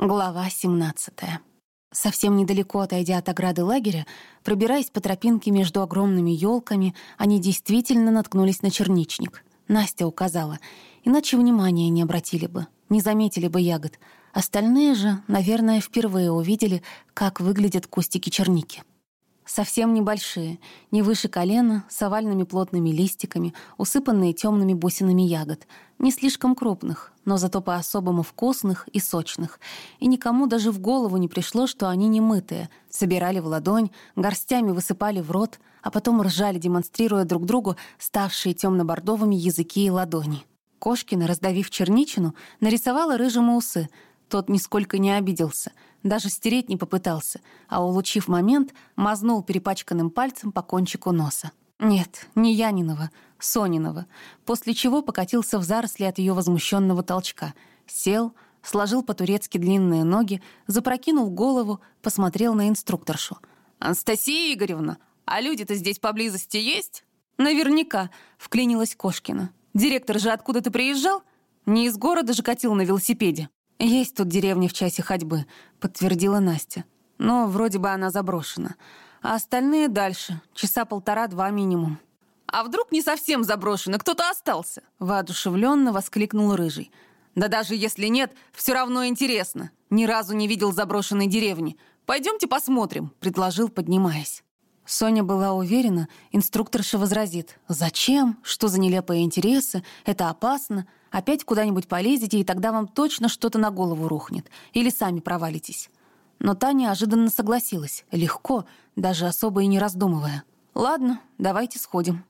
Глава 17. Совсем недалеко отойдя от ограды лагеря, пробираясь по тропинке между огромными елками, они действительно наткнулись на черничник. Настя указала, иначе внимания не обратили бы, не заметили бы ягод. Остальные же, наверное, впервые увидели, как выглядят кустики черники совсем небольшие, не выше колена, с овальными плотными листиками, усыпанные темными бусинами ягод, не слишком крупных, но зато по-особому вкусных и сочных. И никому даже в голову не пришло, что они не мытые. Собирали в ладонь, горстями высыпали в рот, а потом ржали, демонстрируя друг другу ставшие темно-бордовыми языки и ладони. Кошкина, раздавив черничину, нарисовала рыжему усы. Тот нисколько не обиделся — даже стереть не попытался, а, улучив момент, мазнул перепачканным пальцем по кончику носа. Нет, не Янинова, Сонинова, после чего покатился в заросли от ее возмущенного толчка. Сел, сложил по-турецки длинные ноги, запрокинул голову, посмотрел на инструкторшу. «Анастасия Игоревна, а люди-то здесь поблизости есть?» «Наверняка», — вклинилась Кошкина. «Директор же откуда-то приезжал? Не из города же катил на велосипеде». «Есть тут деревня в часе ходьбы», — подтвердила Настя. «Но вроде бы она заброшена. А остальные дальше, часа полтора-два минимум». «А вдруг не совсем заброшена, кто-то остался?» — воодушевленно воскликнул Рыжий. «Да даже если нет, все равно интересно. Ни разу не видел заброшенной деревни. Пойдемте посмотрим», — предложил, поднимаясь. Соня была уверена, инструкторша возразит. «Зачем? Что за нелепые интересы? Это опасно. Опять куда-нибудь полезете, и тогда вам точно что-то на голову рухнет. Или сами провалитесь. Но та неожиданно согласилась. Легко, даже особо и не раздумывая. «Ладно, давайте сходим».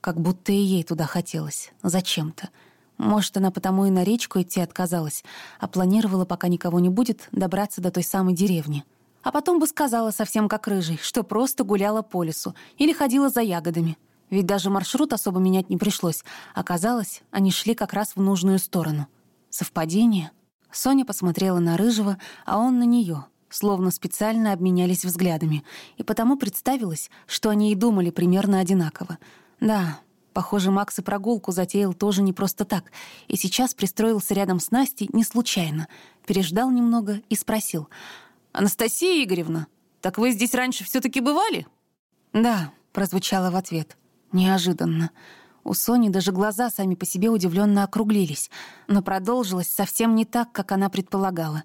Как будто и ей туда хотелось. Зачем-то. Может, она потому и на речку идти отказалась, а планировала, пока никого не будет, добраться до той самой деревни. А потом бы сказала совсем как рыжий, что просто гуляла по лесу или ходила за ягодами. Ведь даже маршрут особо менять не пришлось. Оказалось, они шли как раз в нужную сторону. Совпадение? Соня посмотрела на Рыжего, а он на нее, словно специально обменялись взглядами, и потому представилось, что они и думали примерно одинаково. Да, похоже, Макс и прогулку затеял тоже не просто так, и сейчас пристроился рядом с Настей не случайно, переждал немного и спросил. «Анастасия Игоревна, так вы здесь раньше все таки бывали?» «Да», — прозвучало в ответ. Неожиданно. У Сони даже глаза сами по себе удивленно округлились, но продолжилось совсем не так, как она предполагала.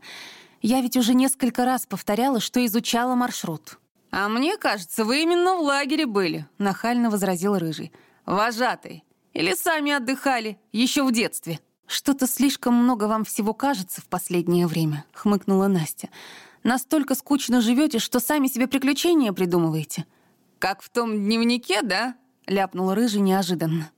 Я ведь уже несколько раз повторяла, что изучала маршрут. «А мне кажется, вы именно в лагере были», — нахально возразил Рыжий. «Вожатый. Или сами отдыхали, еще в детстве». «Что-то слишком много вам всего кажется в последнее время», — хмыкнула Настя. «Настолько скучно живете, что сами себе приключения придумываете». «Как в том дневнике, да?» — ляпнул Рыжий неожиданно.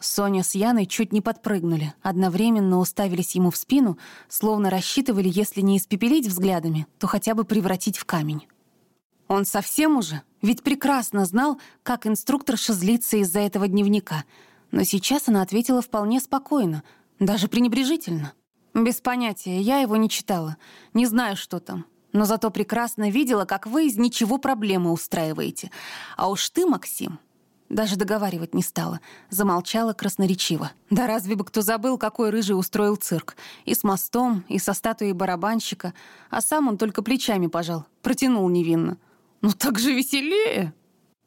Соня с Яной чуть не подпрыгнули, одновременно уставились ему в спину, словно рассчитывали, если не испепелить взглядами, то хотя бы превратить в камень. Он совсем уже, ведь прекрасно знал, как инструкторша злится из-за этого дневника, но сейчас она ответила вполне спокойно, даже пренебрежительно. «Без понятия, я его не читала, не знаю, что там, но зато прекрасно видела, как вы из ничего проблемы устраиваете. А уж ты, Максим, даже договаривать не стала. Замолчала красноречиво. Да разве бы кто забыл, какой рыжий устроил цирк. И с мостом, и со статуей барабанщика. А сам он только плечами пожал. Протянул невинно. «Ну так же веселее!»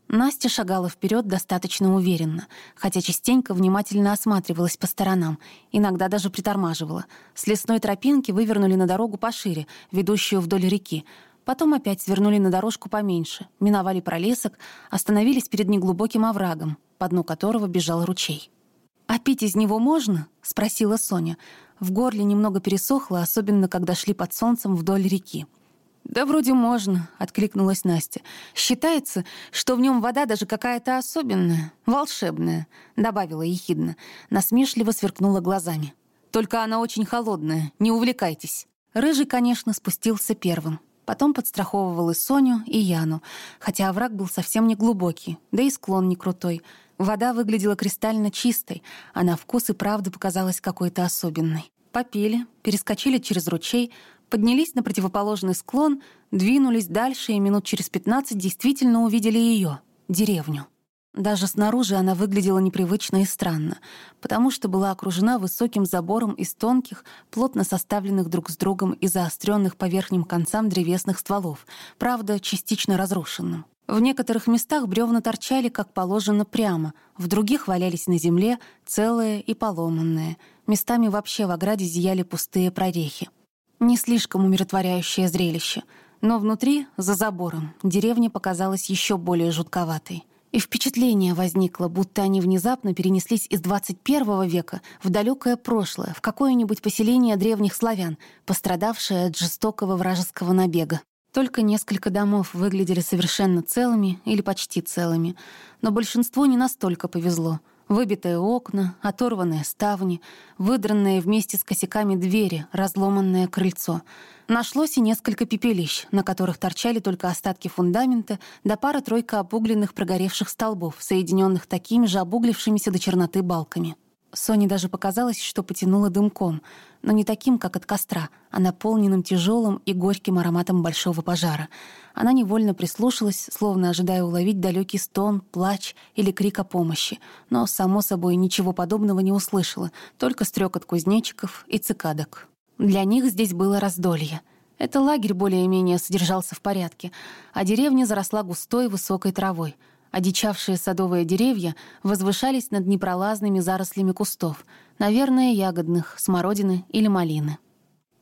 Настя шагала вперед достаточно уверенно, хотя частенько внимательно осматривалась по сторонам, иногда даже притормаживала. С лесной тропинки вывернули на дорогу пошире, ведущую вдоль реки, Потом опять свернули на дорожку поменьше, миновали пролесок, остановились перед неглубоким оврагом, по дну которого бежал ручей. «А пить из него можно?» — спросила Соня. В горле немного пересохло, особенно когда шли под солнцем вдоль реки. «Да вроде можно», — откликнулась Настя. «Считается, что в нем вода даже какая-то особенная, волшебная», — добавила ехидно. Насмешливо сверкнула глазами. «Только она очень холодная, не увлекайтесь». Рыжий, конечно, спустился первым. Потом подстраховывал и Соню, и Яну, хотя овраг был совсем не глубокий, да и склон не крутой. Вода выглядела кристально чистой, а на вкус и правда показалась какой-то особенной. Попили, перескочили через ручей, поднялись на противоположный склон, двинулись дальше и минут через пятнадцать действительно увидели ее, деревню. Даже снаружи она выглядела непривычно и странно, потому что была окружена высоким забором из тонких, плотно составленных друг с другом и заостренных по верхним концам древесных стволов, правда, частично разрушенным. В некоторых местах бревна торчали, как положено, прямо, в других валялись на земле, целые и поломанные. Местами вообще в ограде зияли пустые прорехи. Не слишком умиротворяющее зрелище, но внутри, за забором, деревня показалась еще более жутковатой. И впечатление возникло, будто они внезапно перенеслись из 21 века в далекое прошлое, в какое-нибудь поселение древних славян, пострадавшее от жестокого вражеского набега. Только несколько домов выглядели совершенно целыми или почти целыми, но большинству не настолько повезло — Выбитые окна, оторванные ставни, выдранные вместе с косяками двери, разломанное крыльцо. Нашлось и несколько пепелищ, на которых торчали только остатки фундамента да пара-тройка обугленных прогоревших столбов, соединенных такими же обуглившимися до черноты балками. Соне даже показалось, что потянуло дымком, но не таким, как от костра, а наполненным тяжелым и горьким ароматом большого пожара. Она невольно прислушалась, словно ожидая уловить далекий стон, плач или крик о помощи, но, само собой, ничего подобного не услышала, только стрекот кузнечиков и цикадок. Для них здесь было раздолье. Это лагерь более-менее содержался в порядке, а деревня заросла густой высокой травой — Одичавшие садовые деревья возвышались над непролазными зарослями кустов, наверное, ягодных, смородины или малины.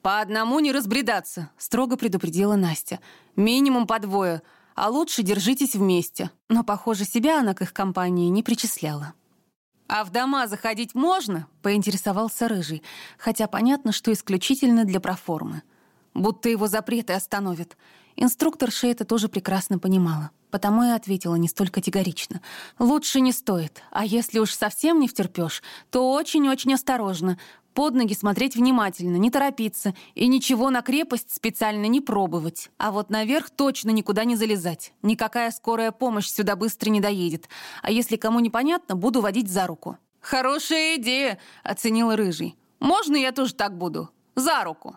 «По одному не разбредаться», — строго предупредила Настя. «Минимум по двое, а лучше держитесь вместе». Но, похоже, себя она к их компании не причисляла. «А в дома заходить можно?» — поинтересовался Рыжий, хотя понятно, что исключительно для проформы. Будто его запреты остановят. Инструкторша это тоже прекрасно понимала потому и ответила не столь категорично. «Лучше не стоит, а если уж совсем не втерпёшь, то очень-очень осторожно, под ноги смотреть внимательно, не торопиться и ничего на крепость специально не пробовать. А вот наверх точно никуда не залезать. Никакая скорая помощь сюда быстро не доедет. А если кому непонятно, буду водить за руку». «Хорошая идея», — оценил Рыжий. «Можно я тоже так буду? За руку?»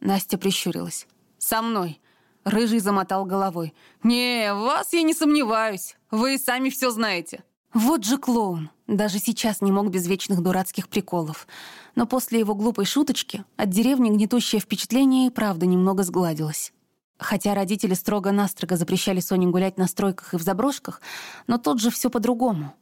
Настя прищурилась. «Со мной. Рыжий замотал головой. «Не, вас я не сомневаюсь. Вы сами все знаете». Вот же клоун. Даже сейчас не мог без вечных дурацких приколов. Но после его глупой шуточки от деревни гнетущее впечатление и правда немного сгладилось. Хотя родители строго-настрого запрещали Соне гулять на стройках и в заброшках, но тут же все по-другому.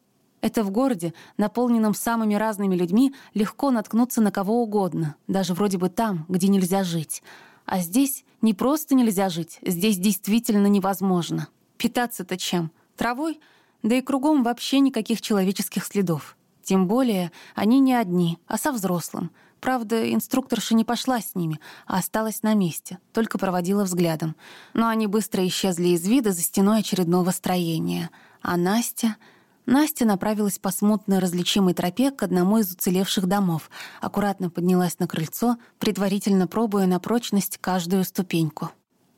Это в городе, наполненном самыми разными людьми, легко наткнуться на кого угодно, даже вроде бы там, где нельзя жить — а здесь не просто нельзя жить, здесь действительно невозможно. Питаться-то чем? Травой? Да и кругом вообще никаких человеческих следов. Тем более они не одни, а со взрослым. Правда, инструкторша не пошла с ними, а осталась на месте, только проводила взглядом. Но они быстро исчезли из вида за стеной очередного строения. А Настя... Настя направилась по смутно различимой тропе к одному из уцелевших домов, аккуратно поднялась на крыльцо, предварительно пробуя на прочность каждую ступеньку.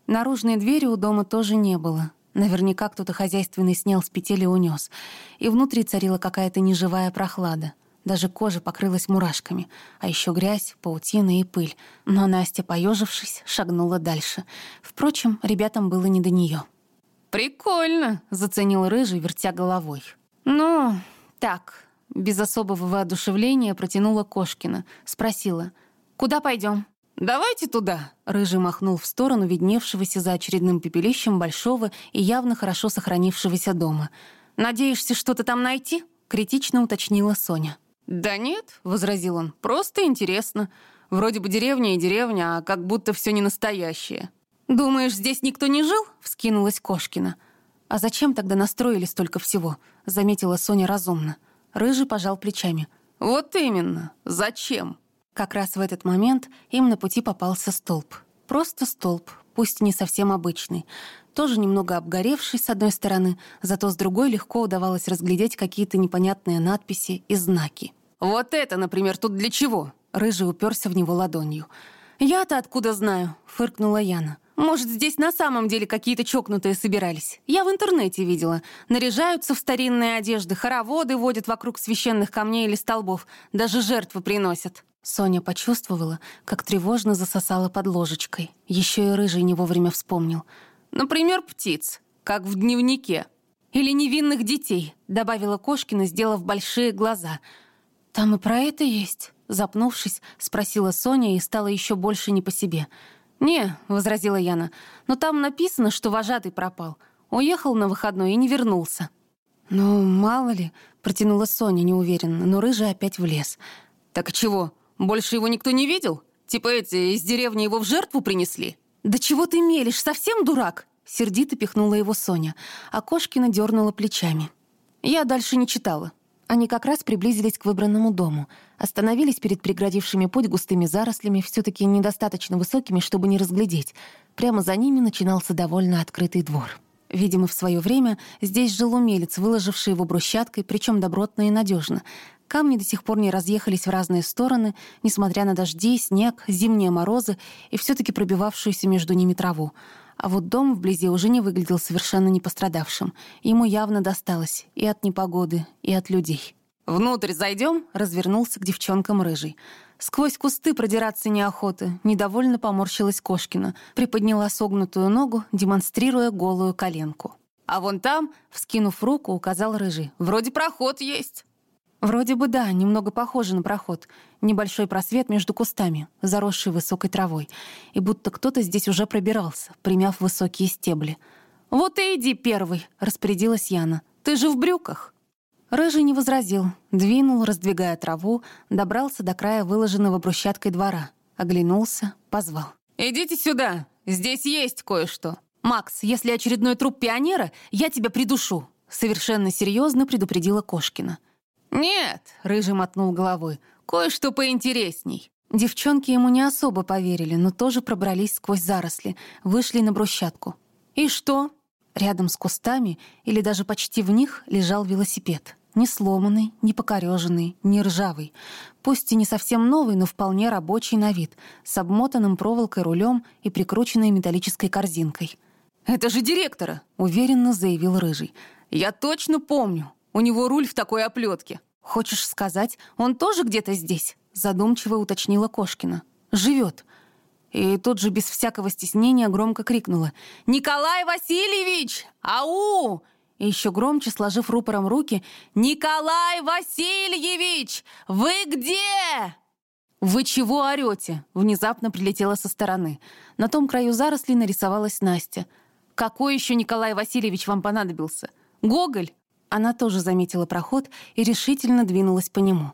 Наружной двери у дома тоже не было. Наверняка кто-то хозяйственный снял с петель и унес. И внутри царила какая-то неживая прохлада. Даже кожа покрылась мурашками, а еще грязь, паутина и пыль. Но Настя, поежившись, шагнула дальше. Впрочем, ребятам было не до нее. «Прикольно», — заценил Рыжий, вертя головой. «Ну, так», — без особого воодушевления протянула Кошкина. Спросила, «Куда пойдем?» «Давайте туда», — Рыжий махнул в сторону видневшегося за очередным пепелищем большого и явно хорошо сохранившегося дома. «Надеешься что-то там найти?» — критично уточнила Соня. «Да нет», — возразил он, — «просто интересно. Вроде бы деревня и деревня, а как будто все не настоящее». «Думаешь, здесь никто не жил?» — вскинулась Кошкина. «А зачем тогда настроили столько всего?» — заметила Соня разумно. Рыжий пожал плечами. «Вот именно. Зачем?» Как раз в этот момент им на пути попался столб. Просто столб, пусть не совсем обычный. Тоже немного обгоревший с одной стороны, зато с другой легко удавалось разглядеть какие-то непонятные надписи и знаки. «Вот это, например, тут для чего?» Рыжий уперся в него ладонью. «Я-то откуда знаю?» — фыркнула Яна. Может, здесь на самом деле какие-то чокнутые собирались. Я в интернете видела. Наряжаются в старинные одежды, хороводы водят вокруг священных камней или столбов, даже жертвы приносят. Соня почувствовала, как тревожно засосала под ложечкой. Еще и рыжий не вовремя вспомнил. Например, птиц, как в дневнике. Или невинных детей», — добавила Кошкина, сделав большие глаза. «Там и про это есть?» Запнувшись, спросила Соня и стала еще больше не по себе. «Не», — возразила Яна, — «но там написано, что вожатый пропал. Уехал на выходной и не вернулся». «Ну, мало ли», — протянула Соня неуверенно, но Рыжий опять влез. «Так чего, больше его никто не видел? Типа эти из деревни его в жертву принесли?» «Да чего ты мелешь, совсем дурак?» Сердито пихнула его Соня, а Кошкина дернула плечами. Я дальше не читала. Они как раз приблизились к выбранному дому, остановились перед преградившими путь густыми зарослями, все таки недостаточно высокими, чтобы не разглядеть. Прямо за ними начинался довольно открытый двор. Видимо, в свое время здесь жил умелец, выложивший его брусчаткой, причем добротно и надежно. Камни до сих пор не разъехались в разные стороны, несмотря на дожди, снег, зимние морозы и все таки пробивавшуюся между ними траву. А вот дом вблизи уже не выглядел совершенно не пострадавшим. Ему явно досталось и от непогоды, и от людей. «Внутрь зайдем?» — развернулся к девчонкам рыжий. Сквозь кусты продираться неохота. Недовольно поморщилась Кошкина. Приподняла согнутую ногу, демонстрируя голую коленку. «А вон там, вскинув руку, указал рыжий. Вроде проход есть». Вроде бы да, немного похоже на проход. Небольшой просвет между кустами, заросший высокой травой. И будто кто-то здесь уже пробирался, примяв высокие стебли. «Вот и иди первый», — распорядилась Яна. «Ты же в брюках». Рыжий не возразил, двинул, раздвигая траву, добрался до края выложенного брусчаткой двора, оглянулся, позвал. «Идите сюда, здесь есть кое-что». «Макс, если очередной труп пионера, я тебя придушу», — совершенно серьезно предупредила Кошкина. «Нет», — Рыжий мотнул головой, — «кое-что поинтересней». Девчонки ему не особо поверили, но тоже пробрались сквозь заросли, вышли на брусчатку. «И что?» Рядом с кустами, или даже почти в них, лежал велосипед. Не сломанный, не покореженный, не ржавый. Пусть и не совсем новый, но вполне рабочий на вид, с обмотанным проволокой рулем и прикрученной металлической корзинкой. «Это же директора!» — уверенно заявил Рыжий. «Я точно помню. У него руль в такой оплетке. Хочешь сказать, он тоже где-то здесь?» Задумчиво уточнила Кошкина. «Живет». И тут же без всякого стеснения громко крикнула. «Николай Васильевич! Ау!» И еще громче, сложив рупором руки, «Николай Васильевич! Вы где?» «Вы чего орете?» Внезапно прилетела со стороны. На том краю зарослей нарисовалась Настя. «Какой еще Николай Васильевич вам понадобился? Гоголь?» Она тоже заметила проход и решительно двинулась по нему.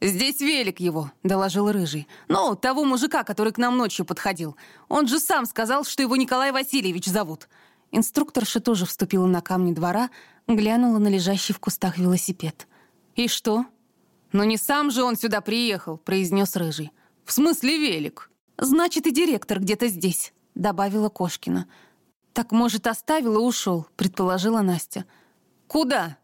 «Здесь велик его», — доложил Рыжий. «Ну, того мужика, который к нам ночью подходил. Он же сам сказал, что его Николай Васильевич зовут». Инструкторша тоже вступила на камни двора, глянула на лежащий в кустах велосипед. «И что?» «Ну не сам же он сюда приехал», — произнес Рыжий. «В смысле велик?» «Значит, и директор где-то здесь», — добавила Кошкина. «Так, может, оставил и ушел», — предположила Настя. «Куда?»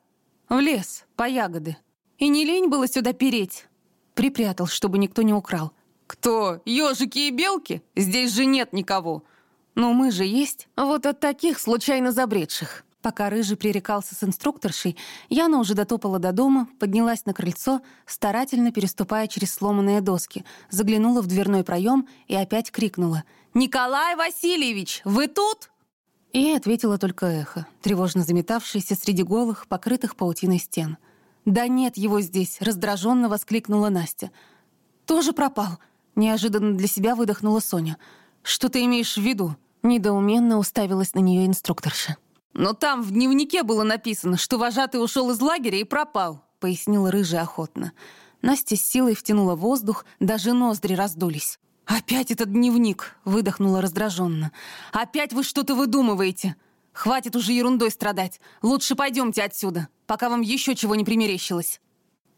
«В лес, по ягоды. И не лень было сюда переть?» Припрятал, чтобы никто не украл. «Кто? Ежики и белки? Здесь же нет никого!» «Но мы же есть, вот от таких случайно забредших». Пока Рыжий пререкался с инструкторшей, Яна уже дотопала до дома, поднялась на крыльцо, старательно переступая через сломанные доски, заглянула в дверной проем и опять крикнула. «Николай Васильевич, вы тут?» И ответила только эхо, тревожно заметавшееся среди голых, покрытых паутиной стен. «Да нет его здесь!» — раздраженно воскликнула Настя. «Тоже пропал!» — неожиданно для себя выдохнула Соня. «Что ты имеешь в виду?» — недоуменно уставилась на нее инструкторша. «Но там в дневнике было написано, что вожатый ушел из лагеря и пропал», — пояснила Рыжая охотно. Настя с силой втянула воздух, даже ноздри раздулись. «Опять этот дневник!» — выдохнула раздраженно. «Опять вы что-то выдумываете! Хватит уже ерундой страдать! Лучше пойдемте отсюда, пока вам еще чего не примерещилось!»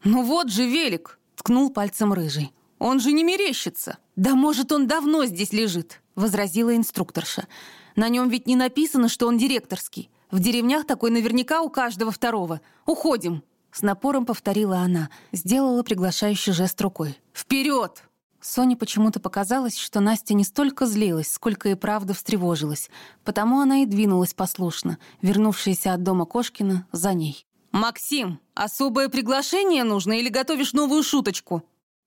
«Ну вот же велик!» — ткнул пальцем рыжий. «Он же не мерещится!» «Да может, он давно здесь лежит!» — возразила инструкторша. «На нем ведь не написано, что он директорский. В деревнях такой наверняка у каждого второго. Уходим!» С напором повторила она, сделала приглашающий жест рукой. «Вперед!» Соне почему-то показалось, что Настя не столько злилась, сколько и правда встревожилась, потому она и двинулась послушно, вернувшаяся от дома Кошкина за ней. «Максим, особое приглашение нужно или готовишь новую шуточку?»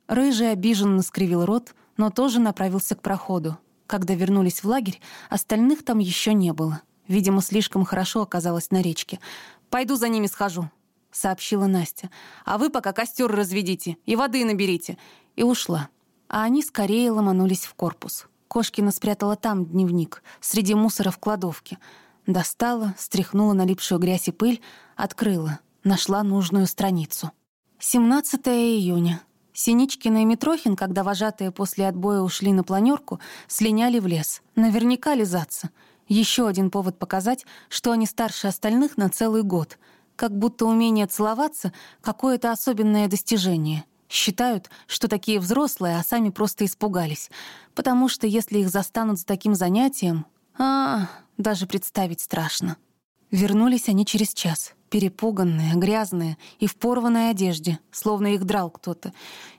Рыжий обиженно скривил рот, но тоже направился к проходу. Когда вернулись в лагерь, остальных там еще не было. Видимо, слишком хорошо оказалась на речке. «Пойду за ними схожу», — сообщила Настя. «А вы пока костер разведите и воды наберите». И ушла. А они скорее ломанулись в корпус. Кошкина спрятала там дневник, среди мусора в кладовке. Достала, стряхнула налипшую грязь и пыль, открыла, нашла нужную страницу. 17 июня. Синичкина и Митрохин, когда вожатые после отбоя ушли на планерку, слиняли в лес. Наверняка лизаться. Еще один повод показать, что они старше остальных на целый год. Как будто умение целоваться — какое-то особенное достижение. Считают, что такие взрослые, а сами просто испугались. Потому что если их застанут за таким занятием... А, даже представить страшно. Вернулись они через час. Перепуганные, грязные и в порванной одежде, словно их драл кто-то.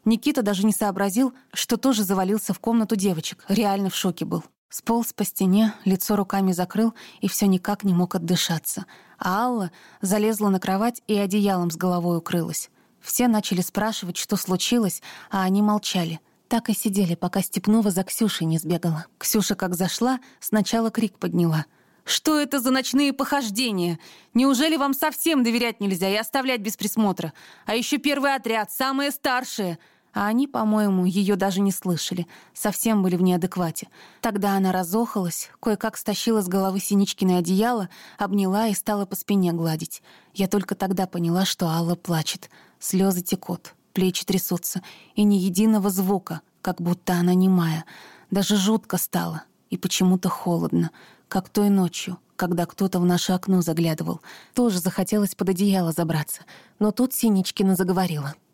Никита даже не сообразил, что тоже завалился в комнату девочек. Реально в шоке был. Сполз по стене, лицо руками закрыл и все никак не мог отдышаться. А Алла залезла на кровать и одеялом с головой укрылась. Все начали спрашивать, что случилось, а они молчали. Так и сидели, пока Степнова за Ксюшей не сбегала. Ксюша, как зашла, сначала крик подняла — что это за ночные похождения? Неужели вам совсем доверять нельзя и оставлять без присмотра? А еще первый отряд, самые старшие. А они, по-моему, ее даже не слышали. Совсем были в неадеквате. Тогда она разохалась, кое-как стащила с головы Синичкиное одеяло, обняла и стала по спине гладить. Я только тогда поняла, что Алла плачет. Слезы текут, плечи трясутся, и ни единого звука, как будто она немая. Даже жутко стало, и почему-то холодно как той ночью, когда кто-то в наше окно заглядывал. Тоже захотелось под одеяло забраться. Но тут Синичкина заговорила.